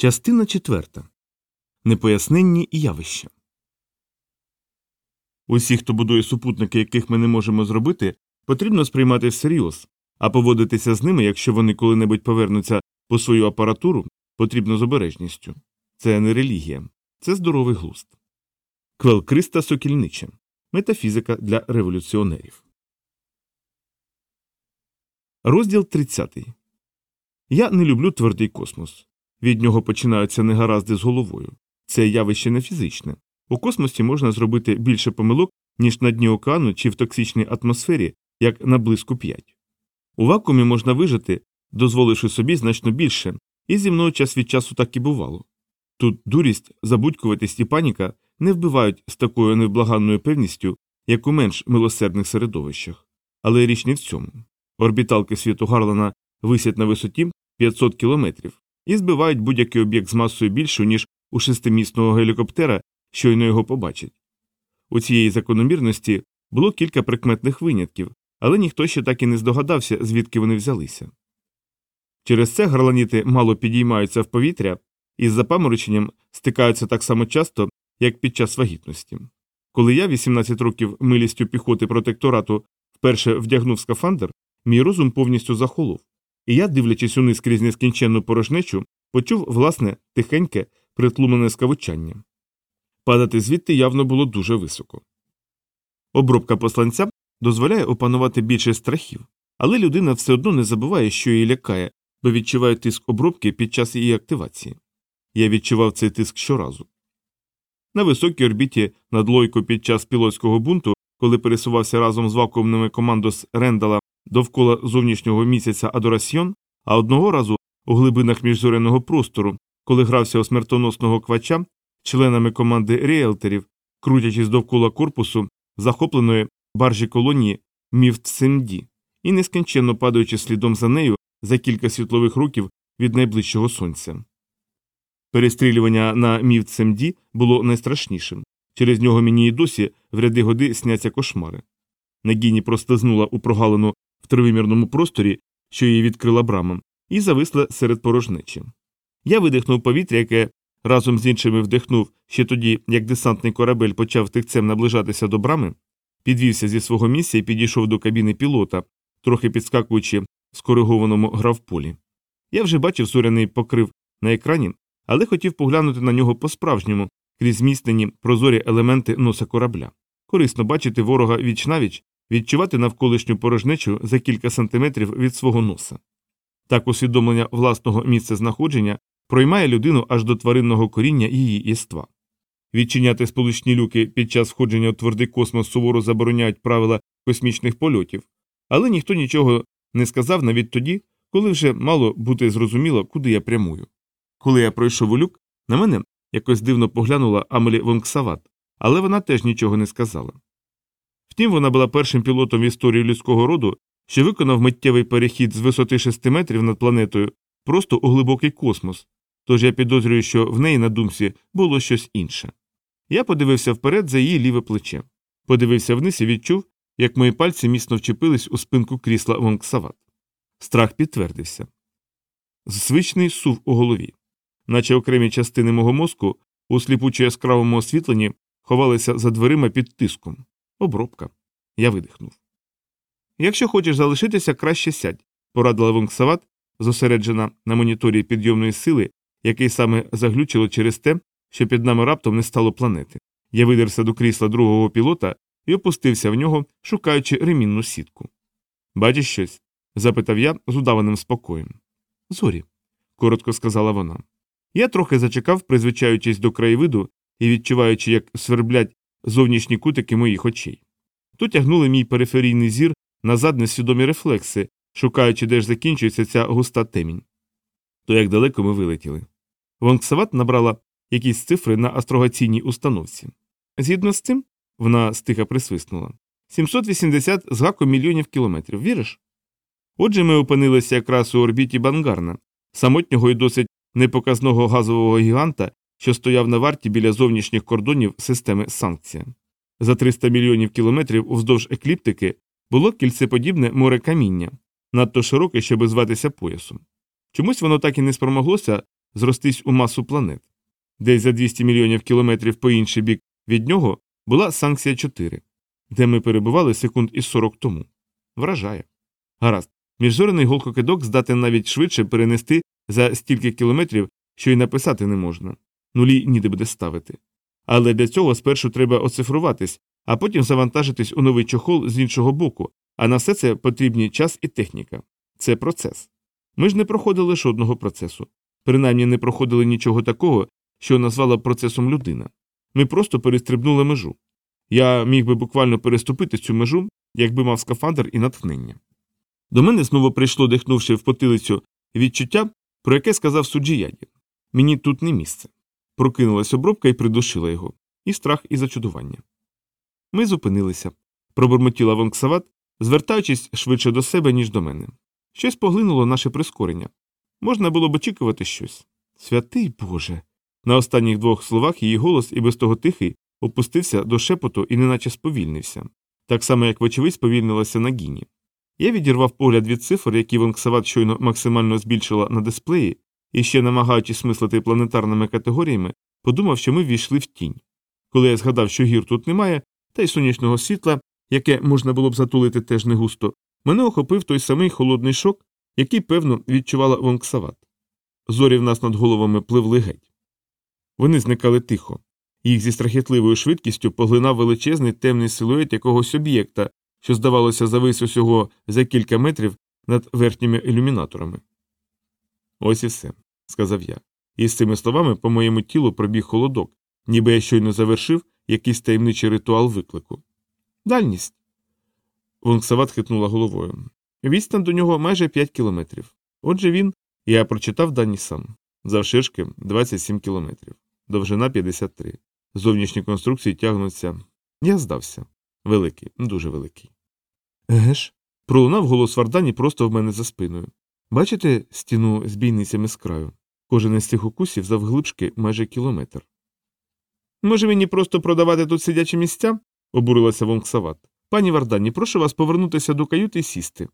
Частина четверта. Непоясненні явища. Усі, хто будує супутники, яких ми не можемо зробити, потрібно сприймати всерйоз, а поводитися з ними, якщо вони коли-небудь повернуться по свою апаратуру, потрібно з обережністю. Це не релігія, це здоровий глузд. Квел Криста Сокільниче. Метафізика для революціонерів. Розділ 30. Я не люблю твердий космос. Від нього починаються негаразди з головою. Це явище не фізичне. У космосі можна зробити більше помилок, ніж на дні океану чи в токсичній атмосфері, як на блиску 5. У вакуумі можна вижити, дозволивши собі значно більше, і зі мною час від часу так і бувало. Тут дурість, забудькуватість і паніка не вбивають з такою невблаганною певністю, як у менш милосердних середовищах. Але річ не в цьому. Орбіталки світу Гарлана висять на висоті 500 кілометрів і збивають будь-який об'єкт з масою більшою, ніж у шестимісного гелікоптера, щойно його побачить. У цієї закономірності було кілька прикметних винятків, але ніхто ще так і не здогадався, звідки вони взялися. Через це гарланіти мало підіймаються в повітря і з запамороченням стикаються так само часто, як під час вагітності. Коли я 18 років милістю піхоти протекторату вперше вдягнув скафандр, мій розум повністю захолов, і я, дивлячись униз крізь нескінченну порожнечу, почув власне тихеньке, притлумлене скавучання. Падати звідти явно було дуже високо. Обробка посланця дозволяє опанувати більше страхів, але людина все одно не забуває, що її лякає, бо відчуває тиск обробки під час її активації. Я відчував цей тиск щоразу. На високій орбіті над лойко під час пілотського бунту, коли пересувався разом з вакуумними командос Рендала довкола зовнішнього місяця Адорасьйон, а одного разу у глибинах міжзоряного простору, коли грався у смертоносного квача, членами команди ріелтерів, крутячись довкола корпусу захопленої баржі колонії Мівтсемді і нескінченно падаючи слідом за нею за кілька світлових років від найближчого сонця. Перестрілювання на Мівтсемді було найстрашнішим. Через нього мені й досі в ряди годи сняться кошмари. Нагіні простизнула у прогалину тривимірному просторі, що її відкрила брама, і зависла серед порожнечі. Я видихнув повітря, яке разом з іншими вдихнув ще тоді, як десантний корабель почав тихцем наближатися до брами, підвівся зі свого місця і підійшов до кабіни пілота, трохи підскакуючи в скоригованому гравполі. Я вже бачив зоряний покрив на екрані, але хотів поглянути на нього по-справжньому крізь змістені прозорі елементи носа корабля. Корисно бачити ворога віч навіч, відчувати навколишню порожнечу за кілька сантиметрів від свого носа. Так усвідомлення власного місця знаходження проймає людину аж до тваринного коріння її іства. Відчиняти сполучні люки під час входження у твердий космос суворо забороняють правила космічних польотів, але ніхто нічого не сказав навіть тоді, коли вже мало бути зрозуміло, куди я прямую. Коли я пройшов у люк, на мене якось дивно поглянула Амелі Вонксават, але вона теж нічого не сказала. Втім, вона була першим пілотом в історії людського роду, що виконав миттєвий перехід з висоти 6 метрів над планетою просто у глибокий космос, тож я підозрюю, що в неї на думці було щось інше. Я подивився вперед за її ліве плече, подивився вниз і відчув, як мої пальці міцно вчепились у спинку крісла Вонксават. Страх підтвердився. Звичний сув у голові, наче окремі частини мого мозку у сліпучо яскравому освітленні ховалися за дверима під тиском. Обробка. Я видихнув. Якщо хочеш залишитися, краще сядь, порадила Вонксават, зосереджена на моніторі підйомної сили, який саме заглючило через те, що під нами раптом не стало планети. Я видерся до крісла другого пілота і опустився в нього, шукаючи ремінну сітку. Бачиш щось? запитав я з удаваним спокоєм. Зорі, коротко сказала вона. Я трохи зачекав, призвичаючись до краєвиду і відчуваючи, як сверблять зовнішні кутики моїх очей. Тут тягнули мій периферійний зір назад несвідомі рефлекси, шукаючи, де ж закінчується ця густа темінь. То як далеко ми вилетіли. Вонксават набрала якісь цифри на астрогаційній установці. Згідно з цим, вона стиха присвиснула 780 з гаком мільйонів кілометрів, віриш? Отже, ми опинилися якраз у орбіті Бангарна, самотнього і досить непоказного газового гіганта, що стояв на варті біля зовнішніх кордонів системи санкція. За 300 мільйонів кілометрів уздовж екліптики було кільцеподібне море каміння, надто широке, щоб зватися поясом. Чомусь воно так і не спромоглося зростись у масу планет. Десь за 200 мільйонів кілометрів по інший бік від нього була санкція 4, де ми перебували секунд із 40 тому. Вражає. Гаразд, міжзоряний голкокидок здатен навіть швидше перенести за стільки кілометрів, що й написати не можна. Нулі ніде буде ставити. Але для цього спершу треба оцифруватись, а потім завантажитись у новий чохол з іншого боку, а на все це потрібні час і техніка. Це процес. Ми ж не проходили жодного процесу. Принаймні не проходили нічого такого, що назвала процесом людина. Ми просто перестрибнули межу. Я міг би буквально переступити цю межу, якби мав скафандр і натхнення. До мене знову прийшло, дихнувши в потилицю, відчуття, про яке сказав суджіяді. Мені тут не місце. Прокинулась обробка і придушила його, і страх, і зачудування. Ми зупинилися, пробурмотіла Вонксават, звертаючись швидше до себе, ніж до мене. Щось поглинуло наше прискорення. Можна було б очікувати щось. Святий Боже. На останніх двох словах її голос, і без того тихий, опустився до шепоту і неначе сповільнився, так само, як вочевидь сповільнилася на гіні. Я відірвав погляд від цифр, які Вонксават щойно максимально збільшила на дисплеї, і ще, намагаючись мислити планетарними категоріями, подумав, що ми ввійшли в тінь. Коли я згадав, що гір тут немає, та й сонячного світла, яке можна було б затулити теж не густо, мене охопив той самий холодний шок, який, певно, відчувала Вонксават. Зорі в нас над головами пливли геть. Вони зникали тихо. Їх зі страхітливою швидкістю поглинав величезний темний силует якогось об'єкта, що, здавалося, завис усього за кілька метрів над верхніми ілюмінаторами. Ось і все, сказав я. І з цими словами по моєму тілу пробіг холодок, ніби я щойно завершив якийсь таємничий ритуал виклику. Дальність. Вонксават хитнула головою. Відстань до нього майже 5 кілометрів. Отже він, я прочитав дані сам. Завширшки 27 кілометрів, довжина 53. Зовнішні конструкції тягнуться. Я здався. Великий, дуже великий. Еге ж, пролунав голос Вардані просто в мене за спиною. Бачите стіну з бійницями з краю? Кожен із цих укусів завглибшки майже кілометр. Може мені просто продавати тут сидячі місця? обурилася Вонксават. Пані Вардані, прошу вас повернутися до каюти і сісти.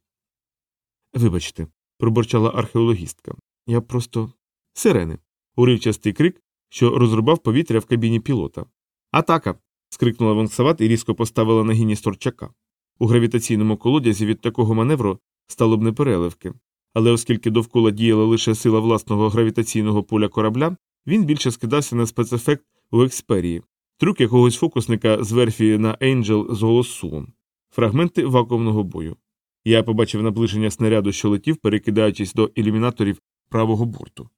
Вибачте, проборчала археологістка. Я просто. Сирени. Уривчастий крик, що розрубав повітря в кабіні пілота. Атака. скрикнула Вонксават і різко поставила на гіні сторчака. У гравітаційному колодязі від такого маневру стало б непереливки, але оскільки довкола діяла лише сила власного гравітаційного поля корабля, він більше скидався на спецефект у експерії, трюк якогось фокусника з верфі на Ейнджел з голоссувом, фрагменти вакуумного бою. Я побачив наближення снаряду, що летів, перекидаючись до ілюмінаторів правого борту.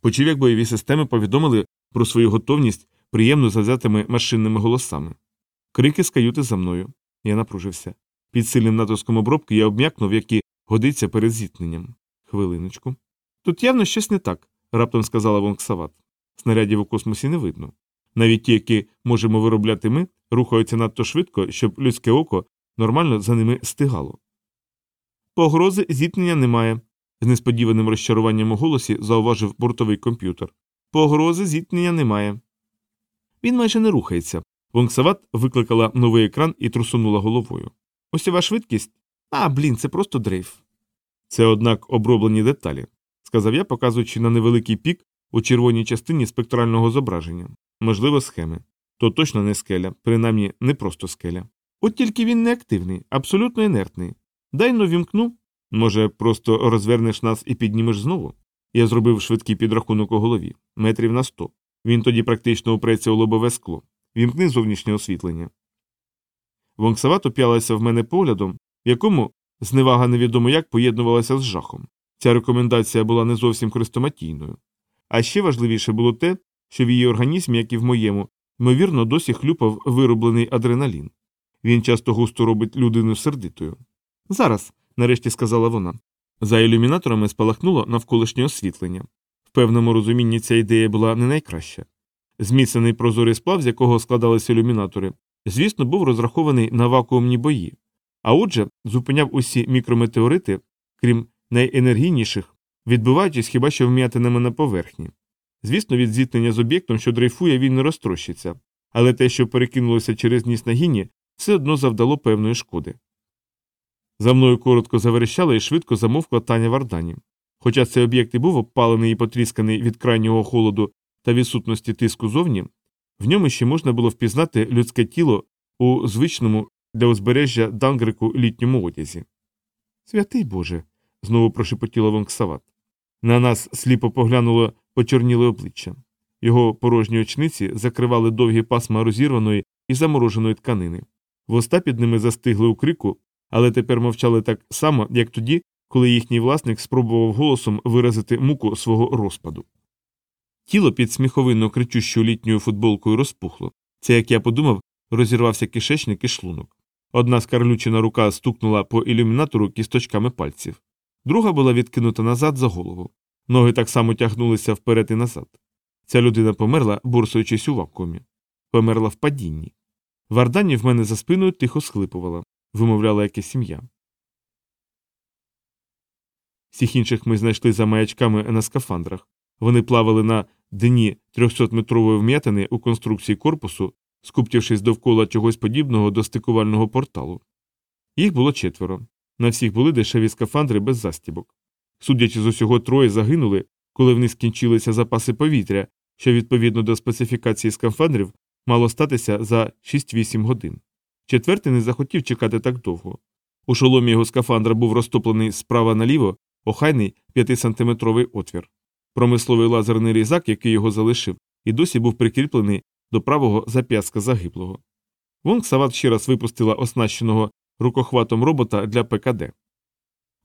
Почув, як бойові системи повідомили про свою готовність приємно завзятими машинними голосами. Крики з каюти за мною. Я напружився. Під сильним натиском обробки я обм'якнув, як і годиться перед зіткненням. Хвилиночку. Тут явно щось не так, раптом сказала Вонксават. Снарядів у космосі не видно. Навіть ті, які можемо виробляти ми, рухаються надто швидко, щоб людське око нормально за ними стигало. Погрози зіткнення немає, з несподіваним розчаруванням у голосі зауважив бортовий комп'ютер. Погрози зіткнення немає. Він майже не рухається. Вонксават викликала новий екран і трусунула головою. Осьова швидкість? А, блін, це просто дрейф. Це, однак, оброблені деталі, сказав я, показуючи на невеликий пік у червоній частині спектрального зображення, можливо, схеми. То точно не скеля, принаймні не просто скеля. От тільки він не активний, абсолютно інертний. Дай но вімкну. Може, просто розвернеш нас і піднімеш знову? Я зробив швидкий підрахунок у голові метрів на сто. Він тоді практично упреться у лобове скло. Вімкни зовнішнє освітлення. Вонксават оп'ялася в мене поглядом, в якому зневага невідомо як поєднувалася з жахом. Ця рекомендація була не зовсім хрестоматійною. А ще важливіше було те, що в її організмі, як і в моєму, ймовірно, досі хлюпав вироблений адреналін. Він часто густо робить людину сердитою. Зараз, нарешті сказала вона. За ілюмінаторами спалахнуло навколишнє освітлення. В певному розумінні ця ідея була не найкраща. Зміцнений прозорий сплав, з якого складалися ілюмінатори, звісно, був розрахований на вакуумні бої, а отже, зупиняв усі мікрометеорити, крім найенергійніших, відбиваючись хіба що вм'ятинами на поверхні. Звісно, від зіткнення з об'єктом, що дрейфує, він не розтрощиться, але те, що перекинулося через ніс на гіні, все одно завдало певної шкоди. За мною коротко заверещала і швидко замовкла Таня Вардані. Хоча цей об'єкт і був обпалений і потрісканий від крайнього холоду та відсутності тиску зовні, в ньому ще можна було впізнати людське тіло у звичному для узбережжя Дангрику літньому одязі. Святий Боже. знову прошепотіло Вонксават. На нас сліпо поглянуло почорніле обличчя. Його порожні очниці закривали довгі пасма розірваної і замороженої тканини. Воста під ними застигли у крику, але тепер мовчали так само, як тоді, коли їхній власник спробував голосом виразити муку свого розпаду. Тіло під сміховинно кричущою літньою футболкою розпухло. Це, як я подумав, розірвався кишечник і шлунок. Одна скарлючена рука стукнула по ілюмінатору кісточками пальців, друга була відкинута назад за голову. Ноги так само тягнулися вперед і назад. Ця людина померла, борсуючись у вакуумі. Померла в падінні. Вардані в мене за спиною тихо схлипувала, вимовляла якась сім'я. Всіх інших ми знайшли за маячками на скафандрах. Вони плавали на дні 300-метрової вм'ятини у конструкції корпусу, скуптівшись довкола чогось подібного до стикувального порталу. Їх було четверо. На всіх були дешеві скафандри без застібок. Судячи з усього, троє загинули, коли в них скінчилися запаси повітря, що відповідно до специфікації скафандрів мало статися за 6-8 годин. Четвертий не захотів чекати так довго. У шоломі його скафандра був розтоплений справа наліво охайний 5-сантиметровий отвір. Промисловий лазерний різак, який його залишив, і досі був прикріплений до правого зап'ястка загиблого. Вонг Сават ще раз випустила оснащеного рукохватом робота для ПКД.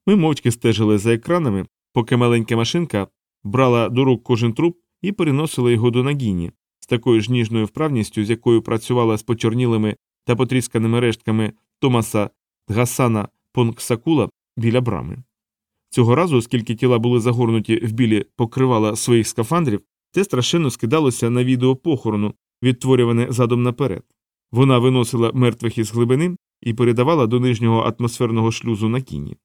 Ми мовчки стежили за екранами, поки маленька машинка брала до рук кожен труп і переносила його до нагіні з такою ж ніжною вправністю, з якою працювала з почорнілими та потрісканими рештками Томаса Гасана Понксакула біля брами. Цього разу, оскільки тіла були загорнуті в білі покривала своїх скафандрів, це страшенно скидалося на відео похорону, відтворюване задом наперед. Вона виносила мертвих із глибини і передавала до нижнього атмосферного шлюзу на кіні.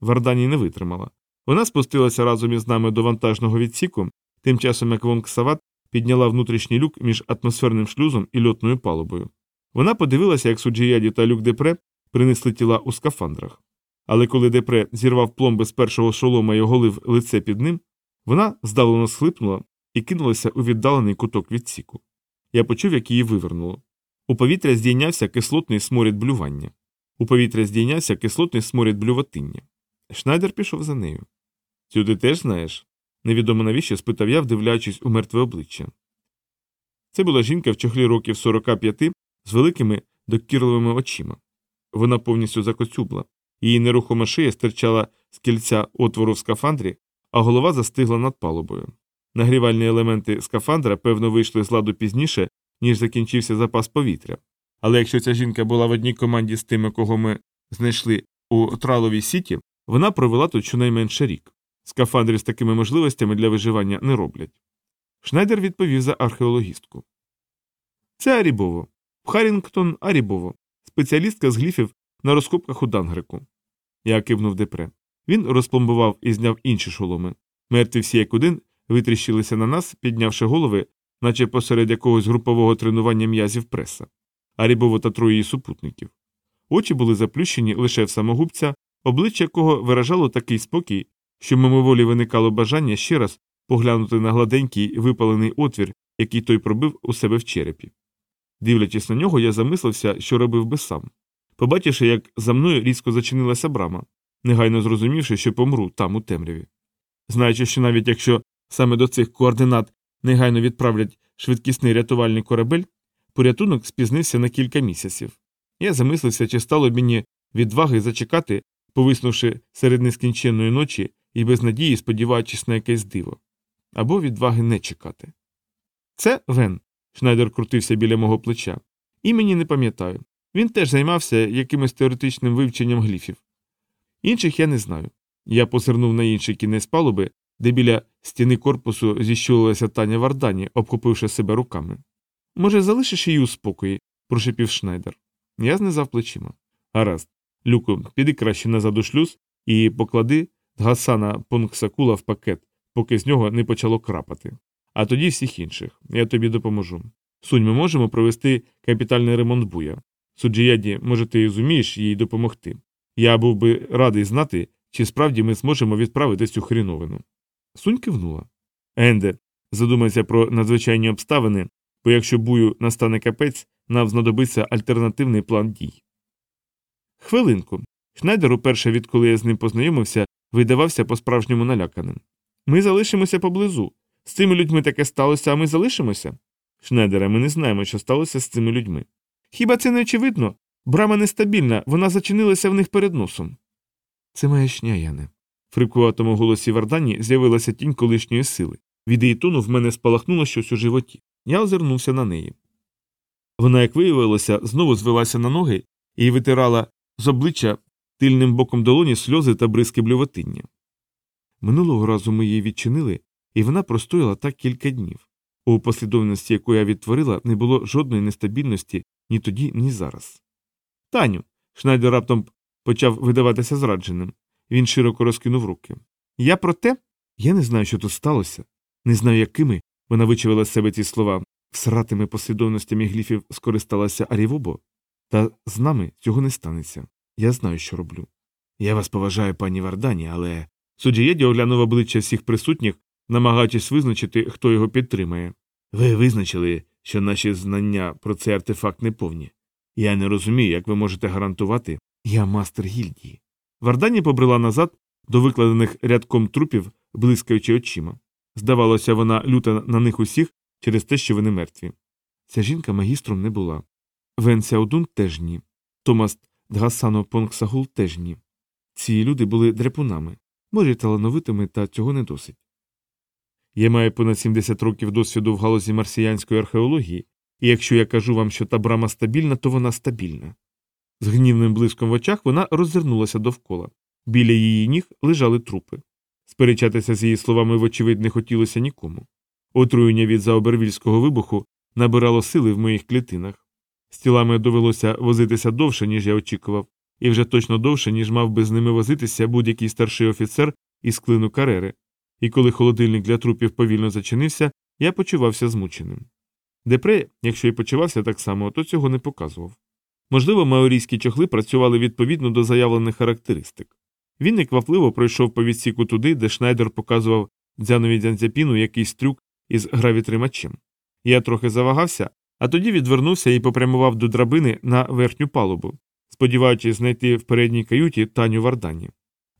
Вардані не витримала. Вона спустилася разом із нами до вантажного відсіку, тим часом як Вонг Сават підняла внутрішній люк між атмосферним шлюзом і льотною палубою. Вона подивилася, як Суджіяді та люк Депре принесли тіла у скафандрах. Але коли Депре зірвав пломби з першого шолома і оголив лице під ним, вона здавлено схлипнула і кинулася у віддалений куток відсіку. Я почув, як її вивернуло. У повітря здійнявся кислотний сморід блювання. У повітря здійнявся кислотний сморід блюватиння. Шнайдер пішов за нею. Цю ти теж знаєш? Невідомо навіщо спитав я, вдивляючись у мертве обличчя. Це була жінка в чохлі років 45 з великими докірливими очима. Вона повністю закоцюбла, її нерухома шия стирчала з кільця отвору в скафандрі, а голова застигла над палубою. Нагрівальні елементи скафандра, певно, вийшли з ладу пізніше, ніж закінчився запас повітря. Але якщо ця жінка була в одній команді з тими, кого ми знайшли у траловій сіті, вона провела тут щонайменше рік. Скафандри з такими можливостями для виживання не роблять. Шнайдер відповів за археологістку. Це Арібово. Харінгтон Арібово, спеціалістка з гліфів на розкопках у Дангрику. Я кивнув депре. Він розпломбував і зняв інші шоломи. Мертві всі як один витріщилися на нас, піднявши голови, наче посеред якогось групового тренування м'язів преса, Арібово та троє супутників. Очі були заплющені лише в самогубця, обличчя якого виражало такий спокій, що мимоволі виникало бажання ще раз поглянути на гладенький випалений отвір, який той пробив у себе в черепі. Дивлячись на нього, я замислився, що робив би сам. Побачивши, як за мною різко зачинилася брама, негайно зрозумівши, що помру там у темряві. Знаючи, що навіть якщо саме до цих координат негайно відправлять швидкісний рятувальний корабель, порятунок спізнився на кілька місяців. Я замислився, чи стало мені відваги зачекати, повиснувши серед нескінченної ночі і без надії, сподіваючись на якесь диво, або відваги не чекати. Це Вен. Шнайдер крутився біля мого плеча. Імені не пам'ятаю. Він теж займався якимось теоретичним вивченням гліфів. Інших я не знаю. Я позирнув на інший кінець палуби, де біля стіни корпусу зіщулилася Таня Вардані, обхопивши себе руками. Може, залишиш її у спокої? прошепів Шнайдер. Я знизав плечима. Гаразд. Люку, піди краще назад у шлюз і поклади Гасана Понксакула в пакет, поки з нього не почало крапати. А тоді всіх інших. Я тобі допоможу. Сунь, ми можемо провести капітальний ремонт буя. Суджіяді, може, ти зумієш їй допомогти. Я був би радий знати, чи справді ми зможемо відправити цю хріновину. Сунь кивнула. Енде, задумайся про надзвичайні обставини, бо якщо бую настане капець, нам знадобиться альтернативний план дій. Хвилинку. Шнайдер, уперше, відколи я з ним познайомився, видавався по справжньому наляканим. Ми залишимося поблизу. З цими людьми таке сталося, а ми залишимося? Шнайдере, ми не знаємо, що сталося з цими людьми. Хіба це не очевидно? Брама нестабільна, вона зачинилася в них перед носом. Це маячня, Яне. В хрипкуватому голосі Вардані з'явилася тінь колишньої сили. Від її тону в мене спалахнуло щось у животі. Я озирнувся на неї. Вона, як виявилося, знову звелася на ноги і витирала з обличчя тильним боком долоні сльози та бризки блювотиння. Минулого разу ми її відчинили, і вона простояла так кілька днів. У послідовності, яку я відтворила, не було жодної нестабільності ні тоді, ні зараз. Таню. Шнайдер раптом почав видаватися зрадженим. Він широко розкинув руки. Я про те, я не знаю, що тут сталося, не знаю, якими вона вичавила з себе ці слова, всратими послідовностями гліфів скористалася Арівобо, та з нами цього не станеться. Я знаю, що роблю. Я вас поважаю, пані Вардані, але. Суддієді оглянув обличчя всіх присутніх, намагаючись визначити, хто його підтримає. Ви визначили, що наші знання про цей артефакт неповні. Я не розумію, як ви можете гарантувати. Я мастер гільдії. Вардані побрела назад до викладених рядком трупів, блискаючи очима. Здавалося, вона люта на них усіх через те, що вони мертві. Ця жінка магістром не була. Вен Сяодун теж ні. Томас Дгасано Понгсагул теж ні. Ці люди були дрепунами, може, талановитими, та цього не досить. Я маю понад 70 років досвіду в галузі марсіянської археології, і якщо я кажу вам, що та брама стабільна, то вона стабільна. З гнівним блиском в очах вона роззирнулася довкола. Біля її ніг лежали трупи. Сперечатися з її словами, вочевидь, не хотілося нікому. Отруєння від заобервільського вибуху набирало сили в моїх клітинах. З тілами довелося возитися довше, ніж я очікував, і вже точно довше, ніж мав би з ними возитися будь-який старший офіцер із клину карери. І коли холодильник для трупів повільно зачинився, я почувався змученим. Депре, якщо й почувався так само, то цього не показував. Можливо, маорійські чохли працювали відповідно до заявлених характеристик. Він неквапливо пройшов по відсіку туди, де Шнайдер показував дзянові дзянзяпіну якийсь трюк із гравітримачем. Я трохи завагався, а тоді відвернувся і попрямував до драбини на верхню палубу, сподіваючись знайти в передній каюті Таню Вардані.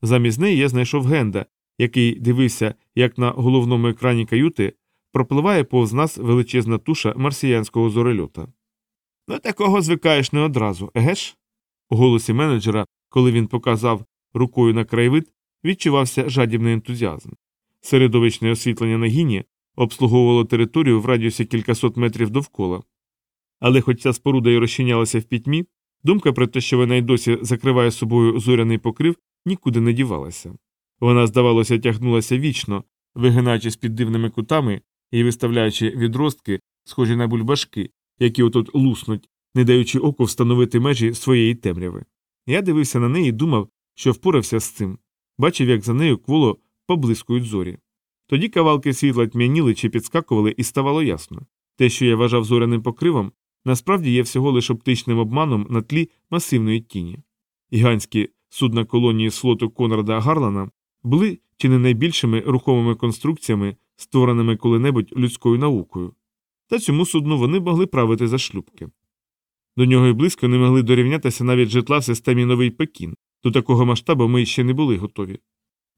Замість неї я знайшов Генда, який дивився, як на головному екрані каюти пропливає повз нас величезна туша марсіянського зорельота. Ну, такого звикаєш не одразу, еге ж? У голосі менеджера, коли він показав рукою на краєвид, відчувався жадібний ентузіазм. Середовичне освітлення на гіні обслуговувало територію в радіусі кількасот метрів довкола. Але хоч ця споруда й розчинялася в пітьмі, думка про те, що вона й досі закриває собою зоряний покрив, нікуди не дівалася. Вона, здавалося, тягнулася вічно, вигинаючись під дивними кутами і виставляючи відростки, схожі на бульбашки, які отут луснуть, не даючи оку встановити межі своєї темряви. Я дивився на неї і думав, що впорався з цим, бачив, як за нею кволо поблискують зорі. Тоді кавалки світла тьмяніли чи підскакували, і ставало ясно те, що я вважав зоряним покривом, насправді є всього лише оптичним обманом на тлі масивної тіні. Гігантські судна колонії слоту Конрада Гарлана були чи не найбільшими рухомими конструкціями, створеними коли-небудь людською наукою, та цьому судну вони могли правити за шлюбки. До нього й близько не могли дорівнятися навіть житла в системі Новий Пекін, до такого масштабу ми ще не були готові.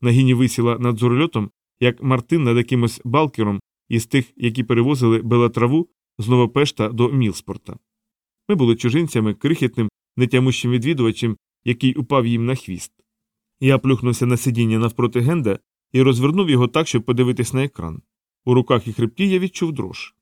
На гіні висіла над зорольотом, як Мартин над якимось балкером із тих, які перевозили белатраву з Новопешта до Мілспорта. Ми були чужинцями, крихітним, нетямущим відвідувачем, який упав їм на хвіст. Я плюхнувся на сидіння навпроти генда і розвернув його так, щоб подивитись на екран. У руках і хребті я відчув дрож.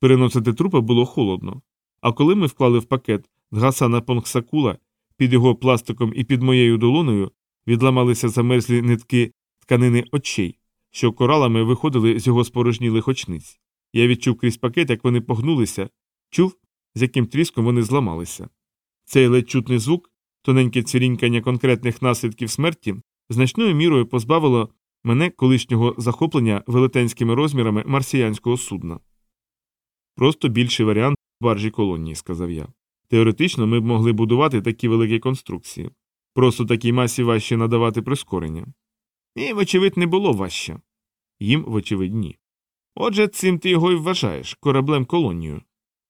Переносити трупа було холодно. А коли ми вклали в пакет Дгасана Понгсакула під його пластиком і під моєю долоною відламалися замерзлі нитки тканини очей, що коралами виходили з його спорожнілих очниць. Я відчув крізь пакет, як вони погнулися, чув, з яким тріском вони зламалися. Цей ледь чутний звук, тоненьке цвірінькання конкретних наслідків смерті, значною мірою позбавило мене колишнього захоплення велетенськими розмірами марсіянського судна. Просто більший варіант баржі колонії, сказав я. Теоретично ми б могли будувати такі великі конструкції. Просто такій масі важче надавати прискорення. І, вочевидь, не було важче. Їм, вочевидь, ні. Отже, цим ти його й вважаєш кораблем колонією.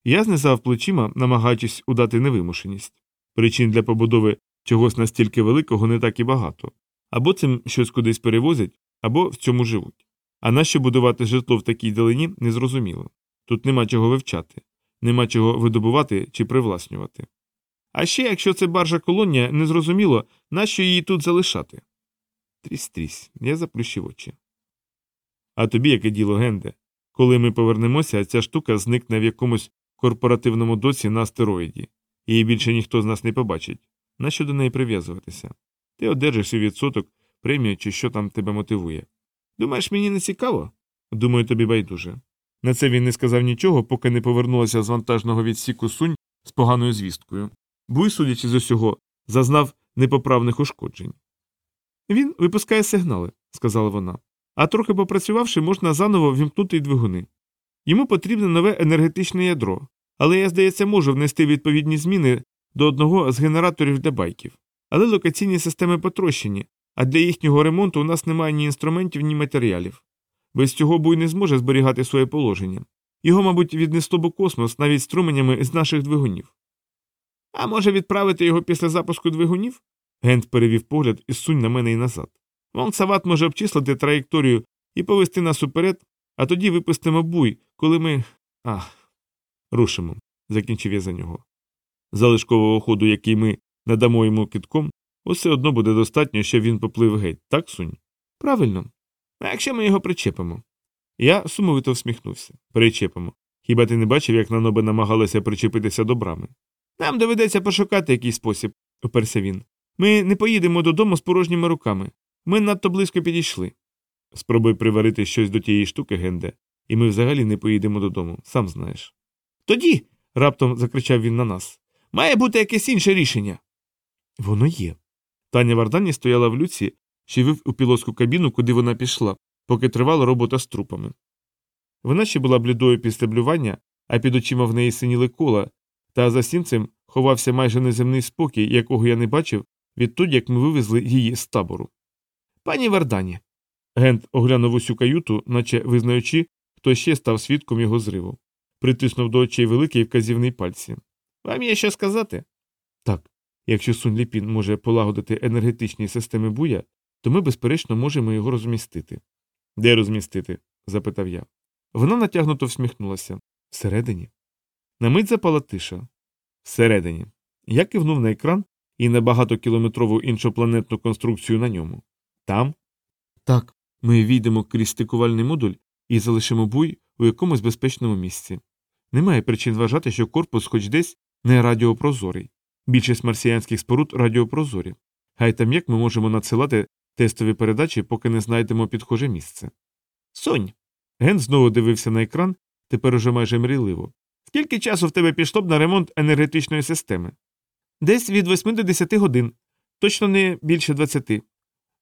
Я знизав плечима, намагаючись удати невимушеність. Причин для побудови чогось настільки великого не так і багато. Або цим щось кудись перевозять, або в цьому живуть. А нащо будувати житло в такій далині, незрозуміло. Тут нема чого вивчати, нема чого видобувати чи привласнювати. А ще, якщо це баржа колонія, незрозуміло, нащо її тут залишати. Трісь трісь, я заплющив очі. А тобі яке діло, Генде? Коли ми повернемося, ця штука зникне в якомусь корпоративному доці на астероїді, її більше ніхто з нас не побачить. Нащо до неї прив'язуватися? Ти одержиш свій відсоток, премію чи що там тебе мотивує. Думаєш, мені не цікаво? Думаю, тобі байдуже. На це він не сказав нічого, поки не повернулася з вантажного відсіку сунь з поганою звісткою. Буй, судячи з усього, зазнав непоправних ушкоджень. Він випускає сигнали, сказала вона. А трохи попрацювавши, можна заново вімкнути двигуни. Йому потрібне нове енергетичне ядро, але я, здається, можу внести відповідні зміни до одного з генераторів для байків. Але локаційні системи потрощені, а для їхнього ремонту у нас немає ні інструментів, ні матеріалів. Без цього буй не зможе зберігати своє положення. Його, мабуть, віднесло б космос навіть струменями з наших двигунів. А може відправити його після запуску двигунів? Гент перевів погляд і сунь на мене і назад. Вонксават може обчислити траєкторію і повести нас уперед, а тоді випустимо буй, коли ми. Ах. Рушимо, закінчив я за нього. Залишкового ходу, який ми надамо йому китком, усе одно буде достатньо, щоб він поплив геть, так, сунь? Правильно. А якщо ми його причепимо? Я сумовито всміхнувся. Причепимо. Хіба ти не бачив, як на нобе намагалися причепитися до брами? Нам доведеться пошукати якийсь спосіб, уперся він. Ми не поїдемо додому з порожніми руками. Ми надто близько підійшли. Спробуй приварити щось до тієї штуки, Генде, і ми взагалі не поїдемо додому, сам знаєш. Тоді. раптом закричав він на нас. Має бути якесь інше рішення. Воно є. Таня Вардані стояла в люці, що вив у пілотську кабіну, куди вона пішла, поки тривала робота з трупами. Вона ще була блідою після блювання, а під очима в неї синіли кола, та за всім цим ховався майже неземний спокій, якого я не бачив відтоді, як ми вивезли її з табору. Пані Вардані. Гент оглянув усю каюту, наче визнаючи, хто ще став свідком його зриву. Притиснув до очей великий вказівний пальці. Вам є що сказати? Так. Якщо Сунь Ліпін може полагодити енергетичні системи буя, то ми, безперечно, можемо його розмістити. Де розмістити? запитав я. Вона натягнуто всміхнулася. Всередині. На мить запала тиша. Всередині. Я кивнув на екран і на багатокілометрову іншопланетну конструкцію на ньому. Там? Так. Ми війдемо крізь стикувальний модуль і залишимо буй у якомусь безпечному місці. Немає причин вважати, що корпус хоч десь не радіопрозорий. Більшість марсіянських споруд радіопрозорі. Хай там як ми можемо надсилати тестові передачі, поки не знайдемо підхоже місце. Сонь. Ген знову дивився на екран, тепер уже майже мрійливо. Скільки часу в тебе пішло б на ремонт енергетичної системи? Десь від 8 до 10 годин, точно не більше 20.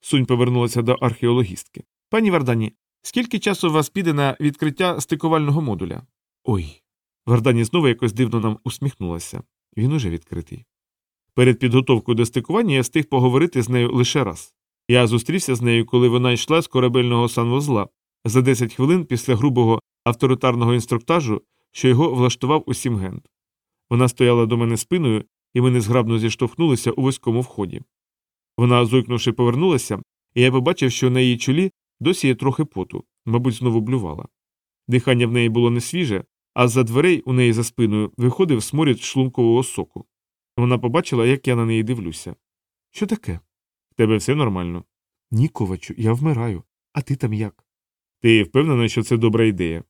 Сунь повернулася до археологістки. Пані Вардані, скільки часу у вас піде на відкриття стикувального модуля? Ой. Вардані знову якось дивно нам усміхнулася. Він уже відкритий. Перед підготовкою до стикування я встиг поговорити з нею лише раз. Я зустрівся з нею, коли вона йшла з корабельного санвузла за 10 хвилин після грубого авторитарного інструктажу, що його влаштував усім гент. Вона стояла до мене спиною, і ми незграбно зіштовхнулися у вузькому вході. Вона, зойкнувши, повернулася, і я побачив, що на її чолі досі є трохи поту, мабуть, знову блювала. Дихання в неї було не свіже, а з-за дверей у неї за спиною виходив сморід шлункового соку. Вона побачила, як я на неї дивлюся. Що таке? В тебе все нормально? Ні, ковачу, я вмираю. А ти там як? Ти впевнена, що це добра ідея?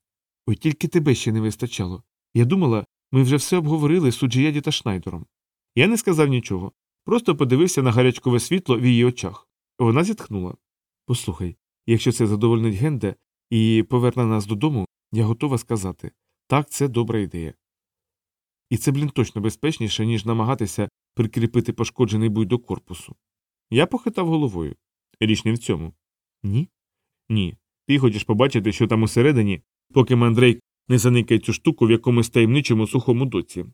Ой, тільки тебе ще не вистачало. Я думала, ми вже все обговорили з Суджіяді та Шнайдером. Я не сказав нічого, просто подивився на гарячкове світло в її очах. Вона зітхнула. Послухай, якщо це задовольнить Генде і поверне нас додому, я готова сказати так, це добра ідея. І це, блін, точно безпечніше, ніж намагатися прикріпити пошкоджений буй до корпусу. Я похитав головою. Річ не в цьому. Ні? Ні. Ти хочеш побачити, що там усередині, поки мандрейк не заникає цю штуку в якомусь таємничому сухому доці.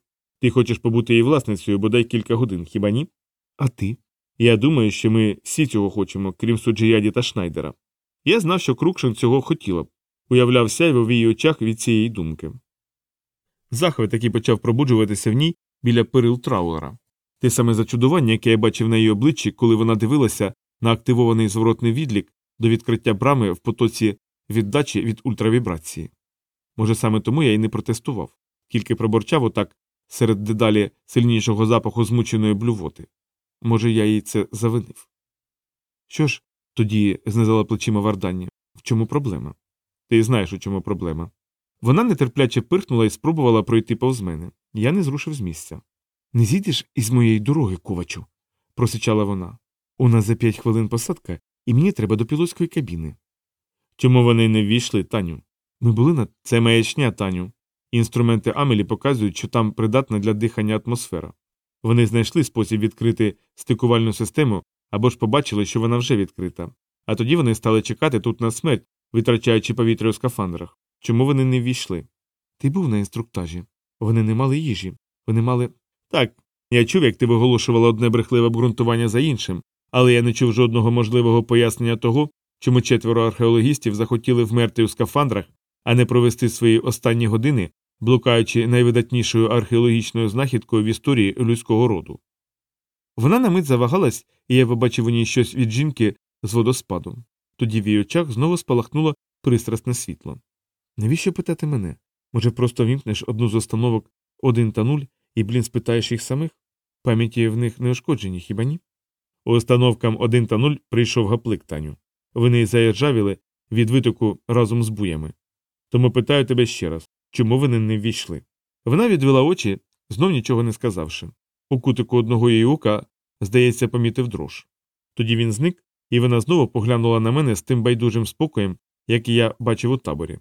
Ти хочеш побути її власницею бодай кілька годин, хіба ні? А ти? Я думаю, що ми всі цього хочемо, крім суджияді та Шнайдера. Я знав, що Крукшин цього хотіла б, уявляв сяйво в її очах від цієї думки. Захват, який почав пробуджуватися в ній біля перил траулера. Те саме зачудування, яке я бачив на її обличчі, коли вона дивилася на активований зворотний відлік до відкриття брами в потоці віддачі від ультравібрації. Може, саме тому я й не протестував, тільки проборчав отак серед дедалі сильнішого запаху змученої блювоти. Може, я їй це завинив. Що ж, тоді знизала плечима Вардані, в чому проблема? Ти знаєш, у чому проблема. Вона нетерпляче пирхнула і спробувала пройти повз мене. Я не зрушив з місця. Не зійдеш із моєї дороги, кувачу, просичала вона. У нас за п'ять хвилин посадка, і мені треба до пілотської кабіни. Чому вони не ввійшли, Таню? Ми були на це маячня, Таню. Інструменти Амелі показують, що там придатна для дихання атмосфера. Вони знайшли спосіб відкрити стикувальну систему або ж побачили, що вона вже відкрита. А тоді вони стали чекати тут на смерть, витрачаючи повітря у скафандрах. Чому вони не ввійшли? Ти був на інструктажі. Вони не мали їжі. Вони мали. Так, я чув, як ти виголошувала одне брехливе обґрунтування за іншим, але я не чув жодного можливого пояснення того, чому четверо археологістів захотіли вмерти у скафандрах, а не провести свої останні години, блукаючи найвидатнішою археологічною знахідкою в історії людського роду. Вона на мить завагалась, і я побачив у ній щось від жінки з водоспаду. Тоді в її очах знову спалахнуло пристрасне світло. Навіщо питати мене? Може, просто вімкнеш одну з установок один та нуль і, блін, спитаєш їх самих? Пам'яті в них не ушкоджені, хіба ні? Установкам 1 та 0 прийшов гаплик Таню. Вони заіржавіли від витоку разом з буями. Тому питаю тебе ще раз чому вони не ввійшли? Вона відвела очі, знов нічого не сказавши. У кутику одного її ока, здається, помітив дрож. Тоді він зник, і вона знову поглянула на мене з тим байдужим спокоєм, який я бачив у таборі.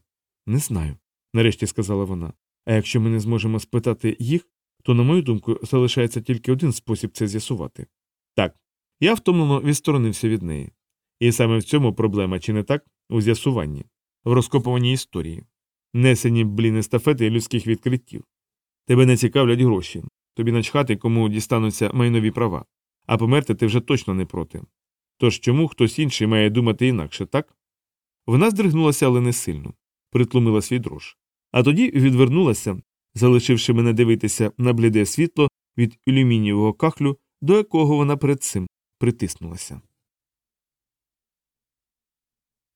Не знаю, нарешті сказала вона. А якщо ми не зможемо спитати їх, то, на мою думку, залишається тільки один спосіб це з'ясувати. Так, я втомлено відсторонився від неї. І саме в цьому проблема, чи не так, у з'ясуванні, в розкопуванні історії, несенні блін естафети людських відкриттів. Тебе не цікавлять гроші, тобі начхати, кому дістануться майнові права, а померти ти вже точно не проти. Тож чому хтось інший має думати інакше, так? Вона здригнулася, але не сильно, притлумила свій дрож. А тоді відвернулася, залишивши мене дивитися на бліде світло від алюмінієвого кахлю, до якого вона перед цим притиснулася.